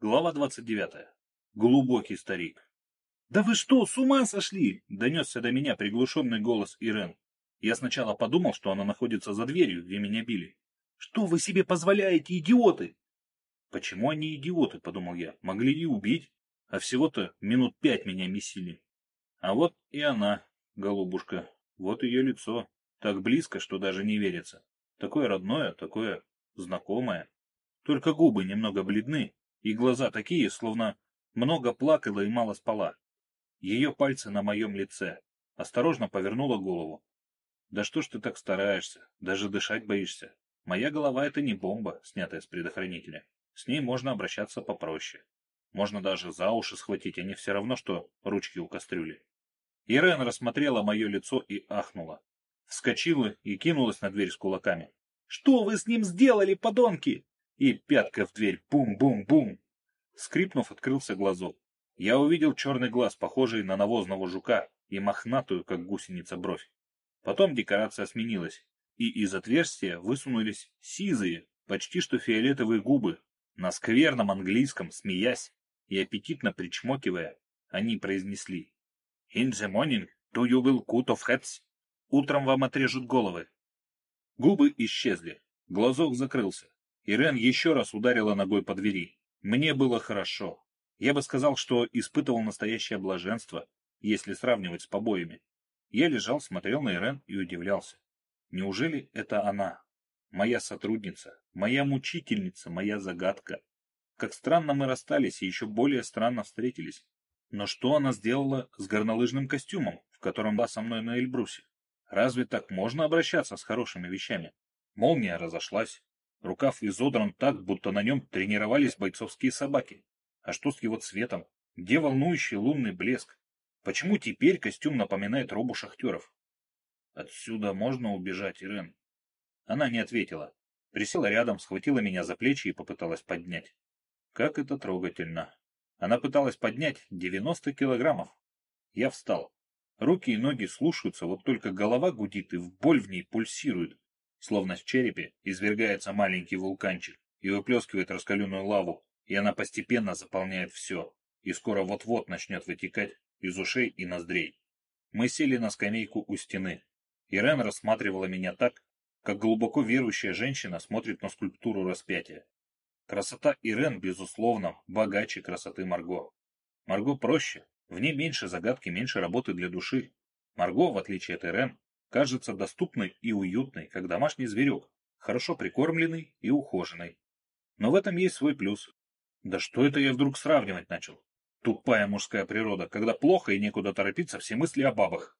Глава 29. Глубокий старик. «Да вы что, с ума сошли?» — донесся до меня приглушенный голос Ирен. Я сначала подумал, что она находится за дверью, где меня били. «Что вы себе позволяете, идиоты?» «Почему они идиоты?» — подумал я. «Могли и убить, а всего-то минут пять меня месили». А вот и она, голубушка, вот ее лицо, так близко, что даже не верится. Такое родное, такое знакомое. Только губы немного бледны, и глаза такие, словно много плакала и мало спала. Ее пальцы на моем лице. Осторожно повернула голову. Да что ж ты так стараешься? Даже дышать боишься. Моя голова — это не бомба, снятая с предохранителя. С ней можно обращаться попроще. Можно даже за уши схватить, а не все равно, что ручки у кастрюли. Ирен рассмотрела мое лицо и ахнула. Вскочила и кинулась на дверь с кулаками. — Что вы с ним сделали, подонки? И пятка в дверь. Бум-бум-бум. Скрипнув, открылся глазок. Я увидел черный глаз, похожий на навозного жука, и мохнатую, как гусеница, бровь. Потом декорация сменилась, и из отверстия высунулись сизые, почти что фиолетовые губы. На скверном английском, смеясь и аппетитно причмокивая, они произнесли «In the morning do you will cut of heads?» «Утром вам отрежут головы». Губы исчезли, глазок закрылся. Ирен еще раз ударила ногой по двери. Мне было хорошо. Я бы сказал, что испытывал настоящее блаженство, если сравнивать с побоями. Я лежал, смотрел на Ирен и удивлялся. Неужели это она? Моя сотрудница, моя мучительница, моя загадка. Как странно мы расстались и еще более странно встретились. Но что она сделала с горнолыжным костюмом, в котором была со мной на Эльбрусе? Разве так можно обращаться с хорошими вещами? Молния разошлась, Рукав изодран так, будто на нем тренировались бойцовские собаки. А что с его цветом? Где волнующий лунный блеск? Почему теперь костюм напоминает робу шахтеров? Отсюда можно убежать, Ирен? Она не ответила. Присела рядом, схватила меня за плечи и попыталась поднять. Как это трогательно. Она пыталась поднять 90 килограммов. Я встал. Руки и ноги слушаются, вот только голова гудит и в боль в ней пульсирует словно в черепе извергается маленький вулканчик и выплескивает раскаленную лаву, и она постепенно заполняет все, и скоро вот-вот начнет вытекать из ушей и ноздрей. Мы сели на скамейку у стены. Ирен рассматривала меня так, как глубоко верующая женщина смотрит на скульптуру распятия. Красота Ирен, безусловно, богаче красоты Марго. Марго проще, в ней меньше загадки, меньше работы для души. Марго, в отличие от Ирен, кажется доступной и уютной, как домашний зверек, хорошо прикормленный и ухоженный. Но в этом есть свой плюс. Да что это я вдруг сравнивать начал? Тупая мужская природа, когда плохо и некуда торопиться, все мысли о бабах.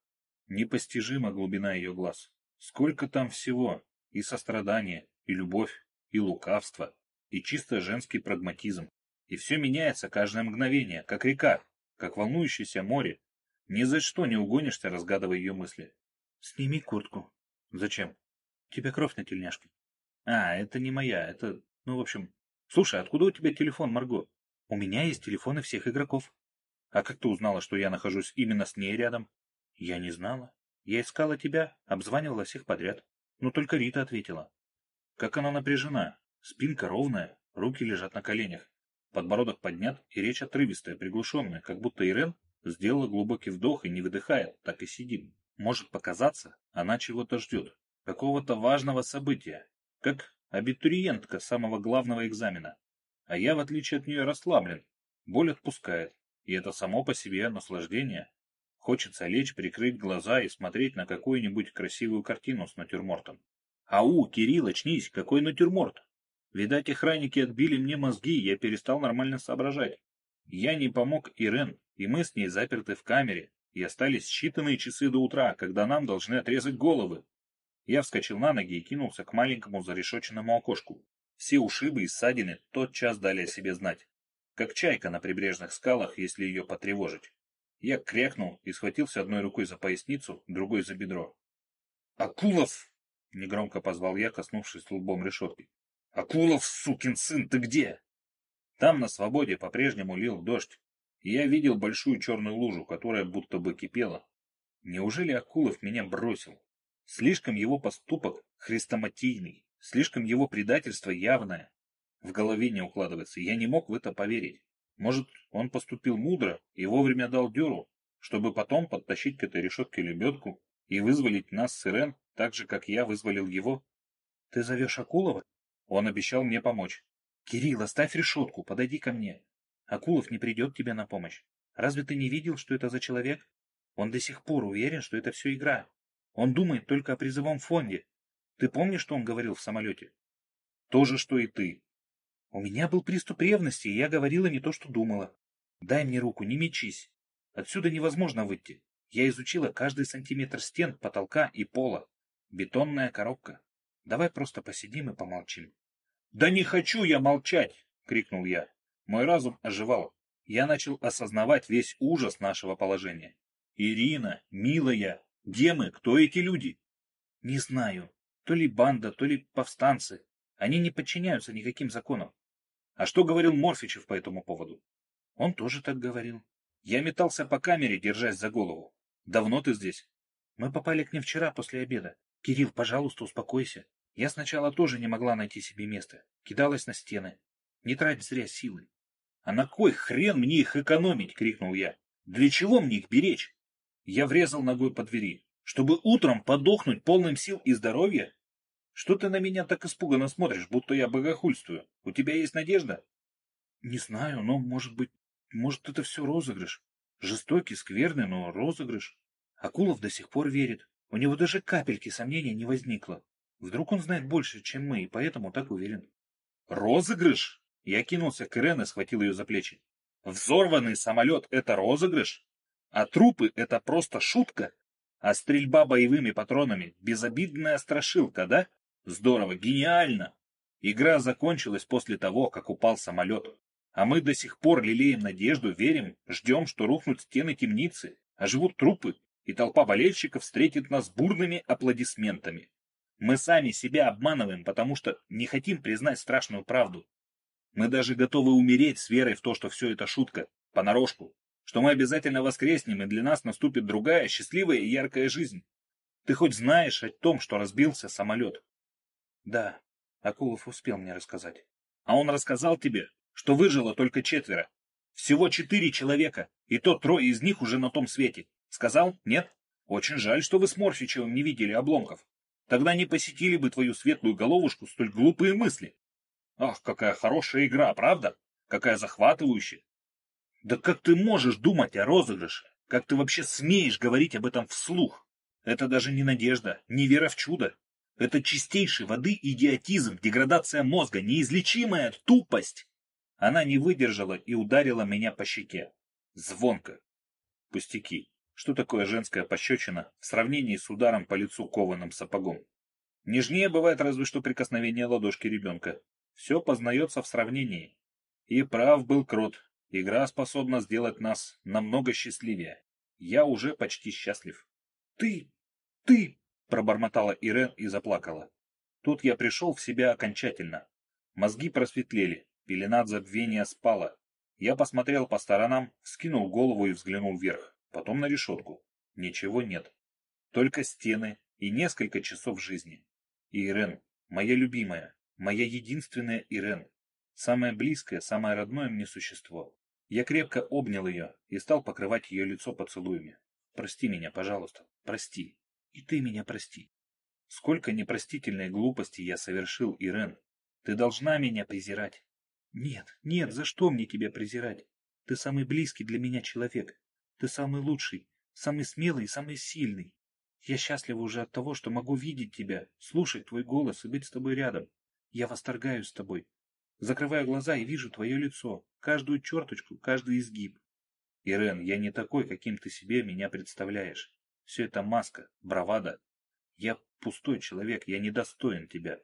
Непостижима глубина ее глаз. Сколько там всего. И сострадание, и любовь, и лукавство, и чисто женский прагматизм. И все меняется каждое мгновение, как река, как волнующееся море. Ни за что не угонишься, разгадывая ее мысли. Сними куртку. Зачем? У тебя кровь на тельняшке. А, это не моя, это... Ну, в общем... Слушай, откуда у тебя телефон, Марго? У меня есть телефоны всех игроков. А как ты узнала, что я нахожусь именно с ней рядом? Я не знала. Я искала тебя, обзванивала всех подряд. Но только Рита ответила. Как она напряжена. Спинка ровная, руки лежат на коленях. Подбородок поднят и речь отрывистая, приглушенная, как будто Ирен сделала глубокий вдох и не выдыхает, так и сидит. Может показаться, она чего-то ждет, какого-то важного события, как абитуриентка самого главного экзамена. А я, в отличие от нее, расслаблен, боль отпускает, и это само по себе наслаждение. Хочется лечь, прикрыть глаза и смотреть на какую-нибудь красивую картину с натюрмортом. Ау, Кирилл, очнись, какой натюрморт? Видать, охранники отбили мне мозги, я перестал нормально соображать. Я не помог Ирен, и мы с ней заперты в камере, и остались считанные часы до утра, когда нам должны отрезать головы. Я вскочил на ноги и кинулся к маленькому зарешоченному окошку. Все ушибы и ссадины тотчас дали о себе знать, как чайка на прибрежных скалах, если ее потревожить. Я крякнул и схватился одной рукой за поясницу, другой за бедро. «Акулов!» — негромко позвал я, коснувшись лбом решетки. «Акулов, сукин сын, ты где?» Там на свободе по-прежнему лил дождь, я видел большую черную лужу, которая будто бы кипела. Неужели Акулов меня бросил? Слишком его поступок хрестоматийный, слишком его предательство явное. В голове не укладывается, я не мог в это поверить. Может, он поступил мудро и вовремя дал дёру, чтобы потом подтащить к этой решетке лебедку и вызволить нас с Ирен, так же, как я вызволил его? Ты зовешь Акулова? Он обещал мне помочь. Кирилл, оставь решетку, подойди ко мне. Акулов не придет тебе на помощь. Разве ты не видел, что это за человек? Он до сих пор уверен, что это все игра. Он думает только о призовом фонде. Ты помнишь, что он говорил в самолете? То же, что и ты. У меня был приступ ревности, и я говорила не то, что думала. Дай мне руку, не мечись. Отсюда невозможно выйти. Я изучила каждый сантиметр стен, потолка и пола. Бетонная коробка. Давай просто посидим и помолчим. — Да не хочу я молчать! — крикнул я. Мой разум оживал. Я начал осознавать весь ужас нашего положения. Ирина, милая, где мы? Кто эти люди? Не знаю. То ли банда, то ли повстанцы. Они не подчиняются никаким законам. А что говорил Морфичев по этому поводу? Он тоже так говорил. Я метался по камере, держась за голову. Давно ты здесь? Мы попали к ним вчера после обеда. Кирилл, пожалуйста, успокойся. Я сначала тоже не могла найти себе места. Кидалась на стены. Не трать зря силы. А на кой хрен мне их экономить? крикнул я. Для чего мне их беречь? Я врезал ногой по двери. Чтобы утром подохнуть полным сил и здоровья? Что ты на меня так испуганно смотришь, будто я богохульствую? У тебя есть надежда? Не знаю, но, может быть, может, это все розыгрыш. Жестокий, скверный, но розыгрыш. Акулов до сих пор верит. У него даже капельки сомнения не возникло. Вдруг он знает больше, чем мы, и поэтому так уверен. Розыгрыш? Я кинулся к Ирен и схватил ее за плечи. Взорванный самолет — это розыгрыш? А трупы — это просто шутка? А стрельба боевыми патронами — безобидная страшилка, да? Здорово, гениально! Игра закончилась после того, как упал самолет. А мы до сих пор лелеем надежду, верим, ждем, что рухнут стены темницы, а живут трупы, и толпа болельщиков встретит нас бурными аплодисментами. Мы сами себя обманываем, потому что не хотим признать страшную правду. Мы даже готовы умереть с верой в то, что все это шутка, понарошку, что мы обязательно воскреснем, и для нас наступит другая, счастливая и яркая жизнь. Ты хоть знаешь о том, что разбился самолет? Да, Акулов успел мне рассказать. А он рассказал тебе, что выжило только четверо. Всего четыре человека, и то трое из них уже на том свете. Сказал? Нет? Очень жаль, что вы с Морфичевым не видели обломков. Тогда не посетили бы твою светлую головушку столь глупые мысли. Ах, какая хорошая игра, правда? Какая захватывающая. Да как ты можешь думать о розыгрыше? Как ты вообще смеешь говорить об этом вслух? Это даже не надежда, не вера в чудо. Это чистейшей воды идиотизм, деградация мозга, неизлечимая тупость. Она не выдержала и ударила меня по щеке. Звонко. Пустяки. Что такое женская пощечина в сравнении с ударом по лицу кованым сапогом? Нежнее бывает разве что прикосновение ладошки ребенка. Все познается в сравнении. И прав был Крот. Игра способна сделать нас намного счастливее. Я уже почти счастлив. Ты, ты, пробормотала Ирен и заплакала. Тут я пришел в себя окончательно. Мозги просветлели, пелена забвения спала. Я посмотрел по сторонам, скинул голову и взглянул вверх, потом на решетку. Ничего нет. Только стены и несколько часов жизни. И Ирен, моя любимая, моя единственная Ирен, самое близкое, самое родное мне существо. Я крепко обнял ее и стал покрывать ее лицо поцелуями. Прости меня, пожалуйста, прости. И ты меня прости. Сколько непростительной глупости я совершил, Ирен. Ты должна меня презирать. Нет, нет, за что мне тебя презирать? Ты самый близкий для меня человек. Ты самый лучший, самый смелый и самый сильный. Я счастлива уже от того, что могу видеть тебя, слушать твой голос и быть с тобой рядом. Я восторгаюсь тобой. Закрываю глаза и вижу твое лицо, каждую черточку, каждый изгиб. Ирен, я не такой, каким ты себе меня представляешь. Все это маска, бравада. Я пустой человек, я недостоин тебя.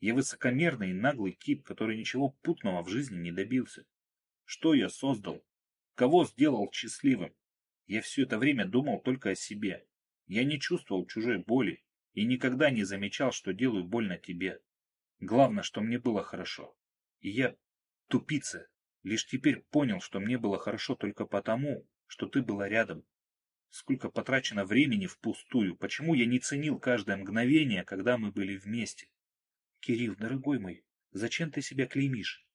Я высокомерный и наглый тип, который ничего путного в жизни не добился. Что я создал? Кого сделал счастливым? Я все это время думал только о себе. Я не чувствовал чужой боли и никогда не замечал, что делаю больно тебе. Главное, что мне было хорошо. И я, тупица, лишь теперь понял, что мне было хорошо только потому, что ты была рядом. Сколько потрачено времени впустую, почему я не ценил каждое мгновение, когда мы были вместе? Кирилл, дорогой мой, зачем ты себя клеймишь?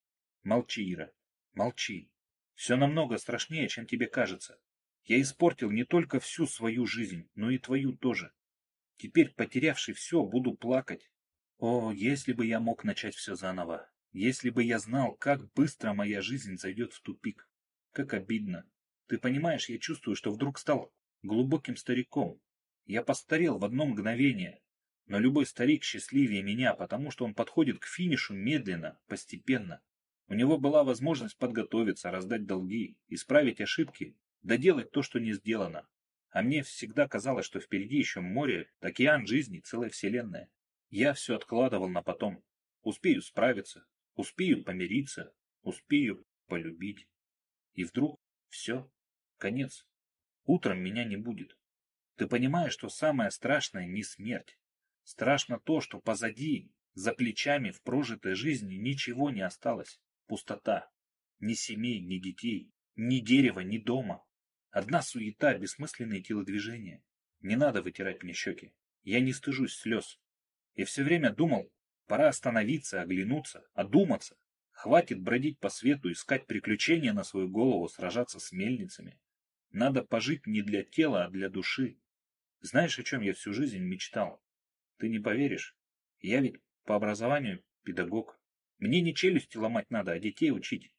Молчи, Ира, молчи. Все намного страшнее, чем тебе кажется. Я испортил не только всю свою жизнь, но и твою тоже. Теперь, потерявший все, буду плакать. О, если бы я мог начать все заново. Если бы я знал, как быстро моя жизнь зайдет в тупик. Как обидно. Ты понимаешь, я чувствую, что вдруг стал глубоким стариком. Я постарел в одно мгновение. Но любой старик счастливее меня, потому что он подходит к финишу медленно, постепенно. У него была возможность подготовиться, раздать долги, исправить ошибки, доделать то, что не сделано. А мне всегда казалось, что впереди еще море, океан жизни, целая вселенная. Я все откладывал на потом. Успею справиться, успею помириться, успею полюбить. И вдруг все, конец. Утром меня не будет. Ты понимаешь, что самое страшное не смерть. Страшно то, что позади, за плечами в прожитой жизни ничего не осталось. Пустота. Ни семей, ни детей, ни дерева, ни дома. Одна суета, бессмысленные телодвижения. Не надо вытирать мне щеки. Я не стыжусь слез. Я все время думал, пора остановиться, оглянуться, одуматься. Хватит бродить по свету, искать приключения на свою голову, сражаться с мельницами. Надо пожить не для тела, а для души. Знаешь, о чем я всю жизнь мечтал? Ты не поверишь. Я ведь по образованию педагог. Мне не челюсти ломать надо, а детей учить.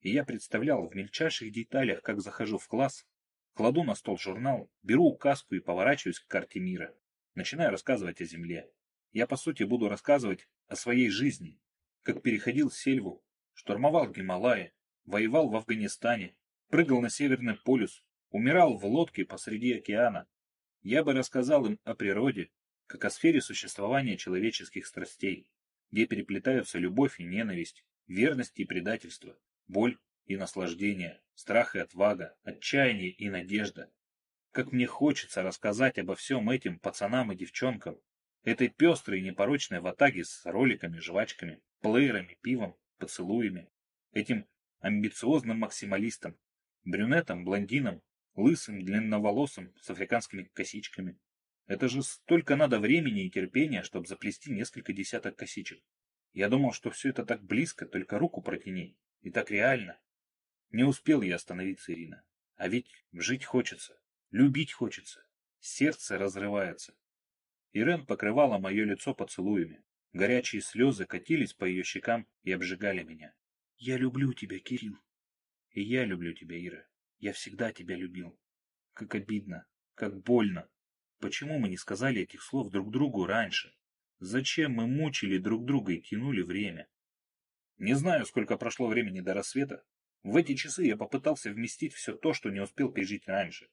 И я представлял в мельчайших деталях, как захожу в класс, кладу на стол журнал, беру указку и поворачиваюсь к карте мира. Начинаю рассказывать о Земле. Я, по сути, буду рассказывать о своей жизни, как переходил сельву, штурмовал Гималаи, воевал в Афганистане, прыгал на Северный полюс, умирал в лодке посреди океана. Я бы рассказал им о природе, как о сфере существования человеческих страстей, где переплетаются любовь и ненависть, верность и предательство, боль и наслаждение, страх и отвага, отчаяние и надежда. Как мне хочется рассказать обо всем этим пацанам и девчонкам, этой пестрой и непорочной ватаге с роликами, жвачками, плеерами, пивом, поцелуями, этим амбициозным максималистам, брюнетам, блондинам, лысым, длинноволосым, с африканскими косичками, это же столько надо времени и терпения, чтобы заплести несколько десяток косичек. Я думал, что все это так близко, только руку протяни. И так реально. Не успел я остановиться, Ирина. А ведь жить хочется, любить хочется. Сердце разрывается. Ирен покрывала мое лицо поцелуями. Горячие слезы катились по ее щекам и обжигали меня. «Я люблю тебя, Кирилл». «И я люблю тебя, Ира. Я всегда тебя любил. Как обидно, как больно, Почему мы не сказали этих слов друг другу раньше? Зачем мы мучили друг друга и тянули время? Не знаю, сколько прошло времени до рассвета. В эти часы я попытался вместить все то, что не успел пережить раньше.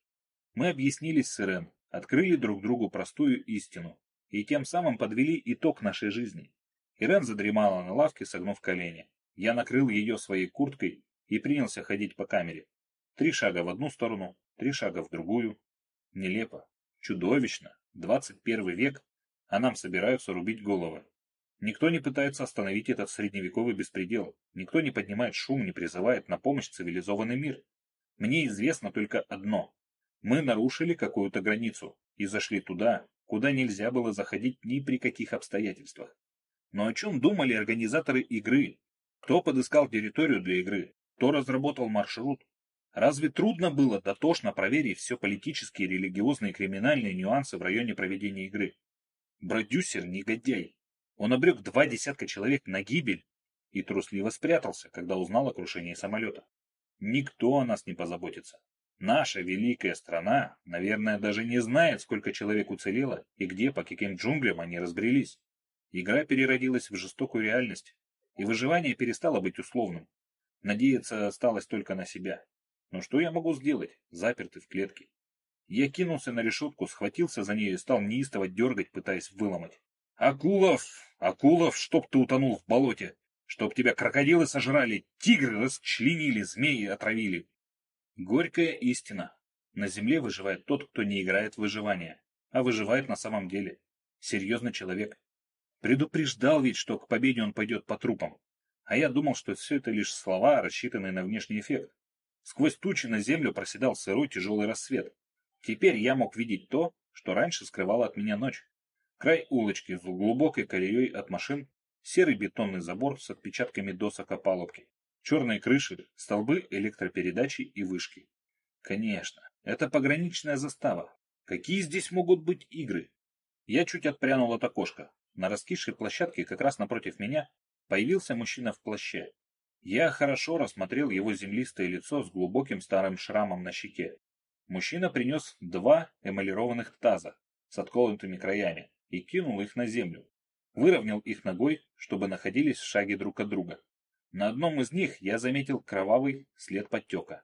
Мы объяснились с Ирен, открыли друг другу простую истину и тем самым подвели итог нашей жизни. Ирен задремала на лавке, согнув колени. Я накрыл ее своей курткой и принялся ходить по камере. Три шага в одну сторону, три шага в другую. Нелепо, Чудовищно. 21 век, а нам собираются рубить головы. Никто не пытается остановить этот средневековый беспредел. Никто не поднимает шум, не призывает на помощь цивилизованный мир. Мне известно только одно. Мы нарушили какую-то границу и зашли туда, куда нельзя было заходить ни при каких обстоятельствах. Но о чем думали организаторы игры? Кто подыскал территорию для игры? Кто разработал маршрут? Разве трудно было дотошно проверить все политические, религиозные и криминальные нюансы в районе проведения игры? Продюсер – негодяй. Он обрек два десятка человек на гибель и трусливо спрятался, когда узнал о крушении самолета. Никто о нас не позаботится. Наша великая страна, наверное, даже не знает, сколько человек уцелело и где, по каким джунглям они разбрелись. Игра переродилась в жестокую реальность, и выживание перестало быть условным. Надеяться осталось только на себя. Но что я могу сделать, запертый в клетке? Я кинулся на решетку, схватился за нее и стал неистово дергать, пытаясь выломать. «Акулов! Акулов, чтоб ты утонул в болоте! Чтоб тебя крокодилы сожрали, тигры расчленили, змеи отравили!» Горькая истина. На земле выживает тот, кто не играет в выживание, а выживает на самом деле. Серьезный человек. Предупреждал ведь, что к победе он пойдет по трупам. А я думал, что все это лишь слова, рассчитанные на внешний эффект. Сквозь тучи на землю проседал сырой тяжелый рассвет. Теперь я мог видеть то, что раньше скрывала от меня ночь. Край улочки с глубокой колеей от машин, серый бетонный забор с отпечатками досок опалубки. Черные крыши, столбы электропередачи и вышки. Конечно, это пограничная застава. Какие здесь могут быть игры? Я чуть отпрянул от окошка. На раскисшей площадке как раз напротив меня появился мужчина в плаще. Я хорошо рассмотрел его землистое лицо с глубоким старым шрамом на щеке. Мужчина принес два эмалированных таза с отколотыми краями и кинул их на землю. Выровнял их ногой, чтобы находились в шаге друг от друга. На одном из них я заметил кровавый след подтека.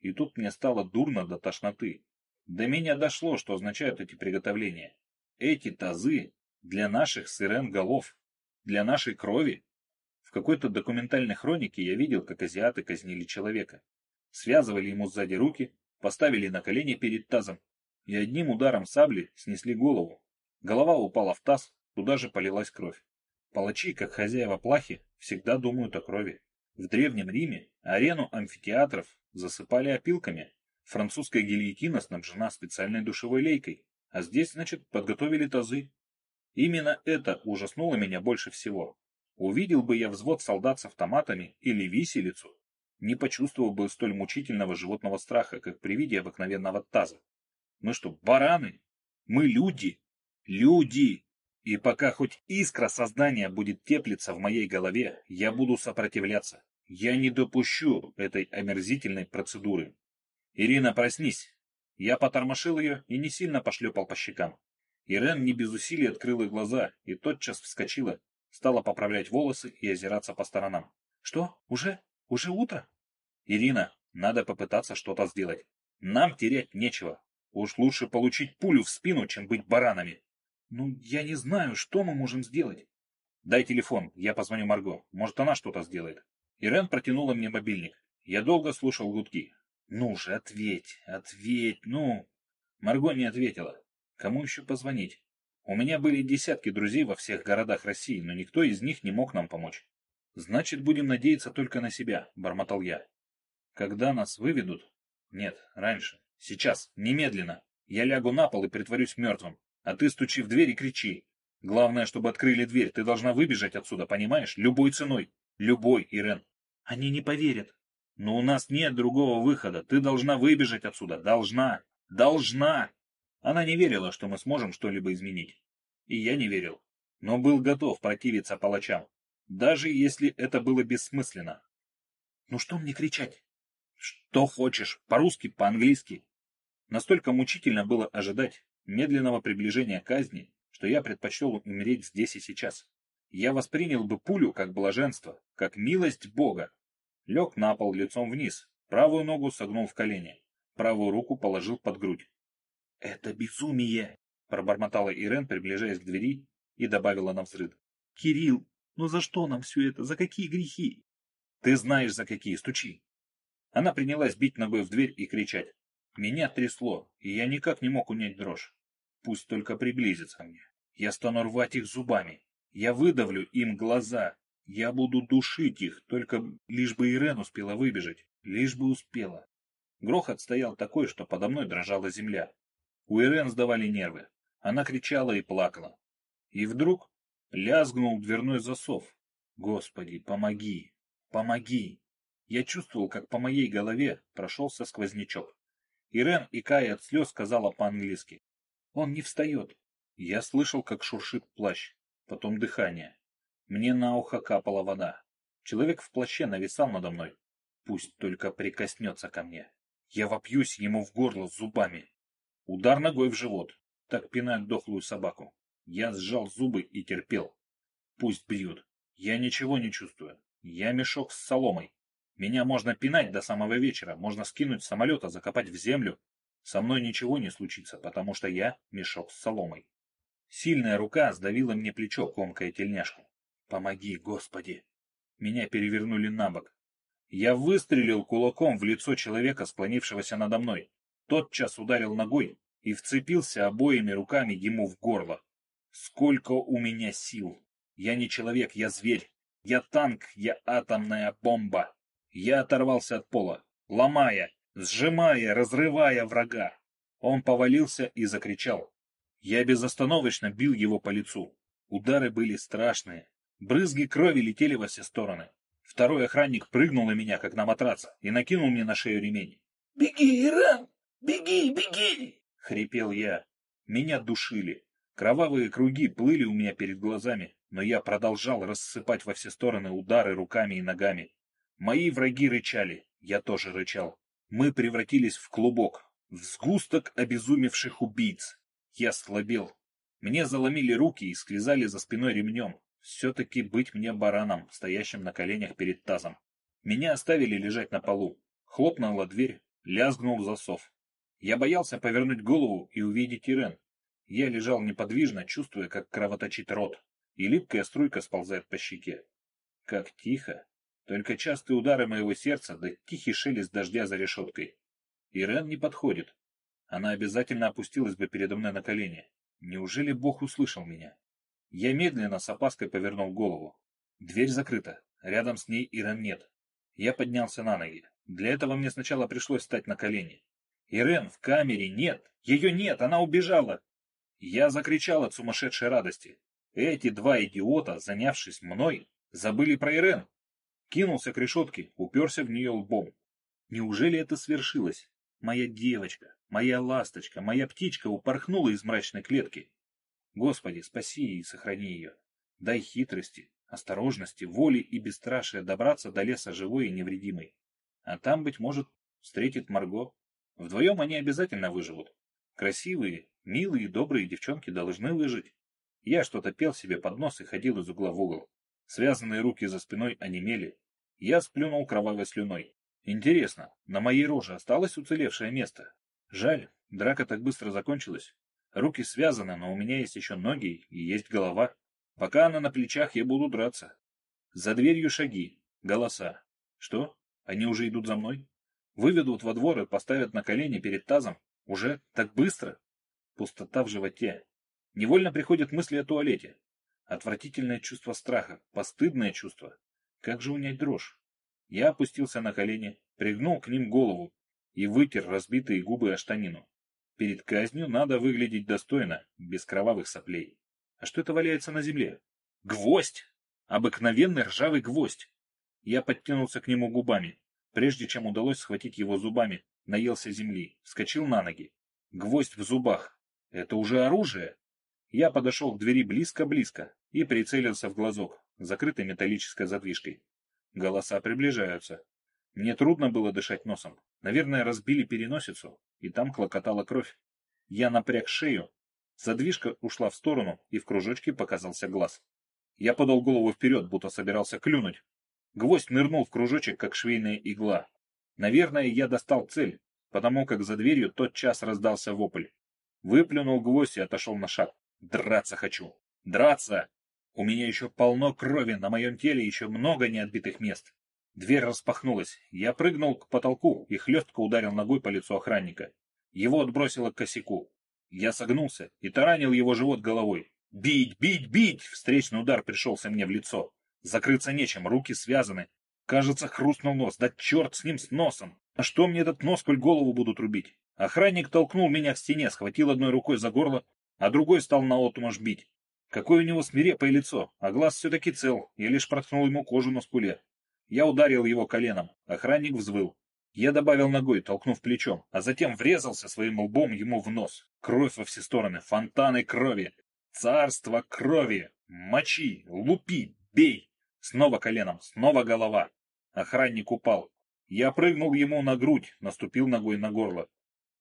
И тут мне стало дурно до тошноты. До меня дошло, что означают эти приготовления. Эти тазы для наших сырен голов, для нашей крови. В какой-то документальной хронике я видел, как азиаты казнили человека. Связывали ему сзади руки, поставили на колени перед тазом и одним ударом сабли снесли голову. Голова упала в таз, туда же полилась кровь. Палачи, как хозяева плахи, всегда думают о крови. В Древнем Риме арену амфитеатров засыпали опилками. Французская гильотина снабжена специальной душевой лейкой. А здесь, значит, подготовили тазы. Именно это ужаснуло меня больше всего. Увидел бы я взвод солдат с автоматами или виселицу, не почувствовал бы столь мучительного животного страха, как при виде обыкновенного таза. Мы что, бараны? Мы люди. Люди. И пока хоть искра сознания будет теплиться в моей голове, я буду сопротивляться. Я не допущу этой омерзительной процедуры. Ирина, проснись. Я потормошил ее и не сильно пошлепал по щекам. Ирен не без усилий открыла глаза и тотчас вскочила, стала поправлять волосы и озираться по сторонам. Что? Уже? Уже утро? Ирина, надо попытаться что-то сделать. Нам терять нечего. Уж лучше получить пулю в спину, чем быть баранами. Ну, я не знаю, что мы можем сделать. Дай телефон, я позвоню Марго. Может, она что-то сделает. Ирен протянула мне мобильник. Я долго слушал гудки. Ну же, ответь, ответь, ну. Марго не ответила. Кому еще позвонить? У меня были десятки друзей во всех городах России, но никто из них не мог нам помочь. Значит, будем надеяться только на себя, бормотал я. Когда нас выведут? Нет, раньше. Сейчас, немедленно. Я лягу на пол и притворюсь мертвым. А ты стучи в дверь и кричи. Главное, чтобы открыли дверь. Ты должна выбежать отсюда, понимаешь? Любой ценой. Любой, Ирен. Они не поверят. Но у нас нет другого выхода. Ты должна выбежать отсюда. Должна. Должна. Она не верила, что мы сможем что-либо изменить. И я не верил. Но был готов противиться палачам. Даже если это было бессмысленно. Ну что мне кричать? Что хочешь. По-русски, по-английски. Настолько мучительно было ожидать, медленного приближения казни, что я предпочел умереть здесь и сейчас. Я воспринял бы пулю как блаженство, как милость Бога. Лег на пол лицом вниз, правую ногу согнул в колени, правую руку положил под грудь. «Это безумие!» — пробормотала Ирен, приближаясь к двери, и добавила на взрыв. «Кирилл, ну за что нам все это? За какие грехи?» «Ты знаешь, за какие, стучи!» Она принялась бить ногой в дверь и кричать. Меня трясло, и я никак не мог унять дрожь. Пусть только приблизится ко мне. Я стану рвать их зубами. Я выдавлю им глаза. Я буду душить их, только лишь бы Ирен успела выбежать. Лишь бы успела. Грохот стоял такой, что подо мной дрожала земля. У Ирен сдавали нервы. Она кричала и плакала. И вдруг лязгнул дверной засов. Господи, помоги, помоги. Я чувствовал, как по моей голове прошелся сквознячок. Ирен, икая от слез, сказала по-английски. «Он не встает». Я слышал, как шуршит плащ, потом дыхание. Мне на ухо капала вода. Человек в плаще нависал надо мной. Пусть только прикоснется ко мне. Я вопьюсь ему в горло зубами. Удар ногой в живот. Так пинают дохлую собаку. Я сжал зубы и терпел. Пусть бьют. Я ничего не чувствую. Я мешок с соломой. Меня можно пинать до самого вечера, можно скинуть с самолета, закопать в землю. Со мной ничего не случится, потому что я мешок с соломой. Сильная рука сдавила мне плечо, комкая тельняшку. Помоги, Господи! Меня перевернули на бок. Я выстрелил кулаком в лицо человека, склонившегося надо мной. Тотчас ударил ногой и вцепился обоими руками ему в горло. Сколько у меня сил! Я не человек, я зверь. Я танк, я атомная бомба. Я оторвался от пола, ломая, сжимая, разрывая врага. Он повалился и закричал. Я безостановочно бил его по лицу. Удары были страшные. Брызги крови летели во все стороны. Второй охранник прыгнул на меня, как на матраца, и накинул мне на шею ремень. «Беги, Иран! Беги, беги!» — хрипел я. Меня душили. Кровавые круги плыли у меня перед глазами, но я продолжал рассыпать во все стороны удары руками и ногами. Мои враги рычали, я тоже рычал. Мы превратились в клубок, в сгусток обезумевших убийц. Я слабел. Мне заломили руки и связали за спиной ремнем. Все-таки быть мне бараном, стоящим на коленях перед тазом. Меня оставили лежать на полу. Хлопнула дверь, лязгнул засов. Я боялся повернуть голову и увидеть Ирен. Я лежал неподвижно, чувствуя, как кровоточит рот, и липкая струйка сползает по щеке. Как тихо. Только частые удары моего сердца, да тихий шелест дождя за решеткой. Ирен не подходит. Она обязательно опустилась бы передо мной на колени. Неужели Бог услышал меня? Я медленно с опаской повернул голову. Дверь закрыта. Рядом с ней Ирен нет. Я поднялся на ноги. Для этого мне сначала пришлось встать на колени. Ирен в камере нет. Ее нет, она убежала. Я закричал от сумасшедшей радости. Эти два идиота, занявшись мной, забыли про Ирен. Кинулся к решетке, уперся в нее лбом. Неужели это свершилось? Моя девочка, моя ласточка, моя птичка упорхнула из мрачной клетки. Господи, спаси и сохрани ее. Дай хитрости, осторожности, воли и бесстрашия добраться до леса живой и невредимой. А там, быть может, встретит Марго. Вдвоем они обязательно выживут. Красивые, милые, добрые девчонки должны выжить. Я что-то пел себе под нос и ходил из угла в угол. Связанные руки за спиной онемели. Я сплюнул кровавой слюной. Интересно, на моей роже осталось уцелевшее место? Жаль, драка так быстро закончилась. Руки связаны, но у меня есть еще ноги и есть голова. Пока она на плечах, я буду драться. За дверью шаги, голоса. Что? Они уже идут за мной? Выведут во двор и поставят на колени перед тазом? Уже? Так быстро? Пустота в животе. Невольно приходят мысли о туалете. Отвратительное чувство страха, постыдное чувство. Как же унять дрожь? Я опустился на колени, пригнул к ним голову и вытер разбитые губы о штанину. Перед казнью надо выглядеть достойно, без кровавых соплей. А что это валяется на земле? Гвоздь! Обыкновенный ржавый гвоздь! Я подтянулся к нему губами. Прежде чем удалось схватить его зубами, наелся земли, вскочил на ноги. Гвоздь в зубах. Это уже оружие? Я подошел к двери близко-близко и прицелился в глазок, закрытой металлической задвижкой. Голоса приближаются. Мне трудно было дышать носом. Наверное, разбили переносицу, и там клокотала кровь. Я напряг шею. Задвижка ушла в сторону, и в кружочке показался глаз. Я подал голову вперед, будто собирался клюнуть. Гвоздь нырнул в кружочек, как швейная игла. Наверное, я достал цель, потому как за дверью тот час раздался вопль. Выплюнул гвоздь и отошел на шаг. Драться хочу. Драться! У меня еще полно крови, на моем теле еще много неотбитых мест. Дверь распахнулась. Я прыгнул к потолку и хлестко ударил ногой по лицу охранника. Его отбросило к косяку. Я согнулся и таранил его живот головой. «Бить, бить, бить!» Встречный удар пришелся мне в лицо. Закрыться нечем, руки связаны. Кажется, хрустнул нос. Да черт с ним, с носом! А что мне этот нос, коль голову будут рубить? Охранник толкнул меня к стене, схватил одной рукой за горло, а другой стал наотмашь бить. Какое у него свирепое лицо, а глаз все-таки цел, я лишь проткнул ему кожу на скуле. Я ударил его коленом, охранник взвыл. Я добавил ногой, толкнув плечом, а затем врезался своим лбом ему в нос. Кровь во все стороны, фонтаны крови. Царство крови! Мочи, лупи, бей! Снова коленом, снова голова. Охранник упал. Я прыгнул ему на грудь, наступил ногой на горло.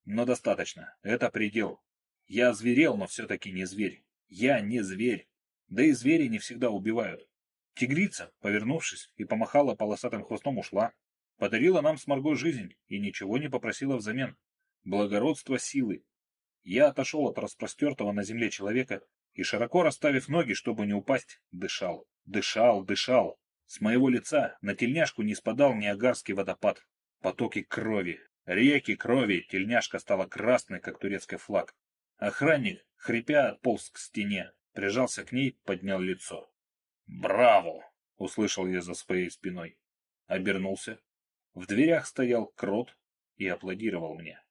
Но достаточно, это предел. Я зверел, но все-таки не зверь. Я не зверь. Да и звери не всегда убивают. Тигрица, повернувшись и помахала полосатым хвостом, ушла. Подарила нам с Марго жизнь и ничего не попросила взамен. Благородство силы. Я отошел от распростертого на земле человека и, широко расставив ноги, чтобы не упасть, дышал. Дышал, дышал. С моего лица на тельняшку не спадал Ниагарский водопад. Потоки крови, реки крови, тельняшка стала красной, как турецкий флаг. Охранник, хрипя, отполз к стене, прижался к ней, поднял лицо. «Браво!» — услышал я за своей спиной. Обернулся. В дверях стоял крот и аплодировал мне.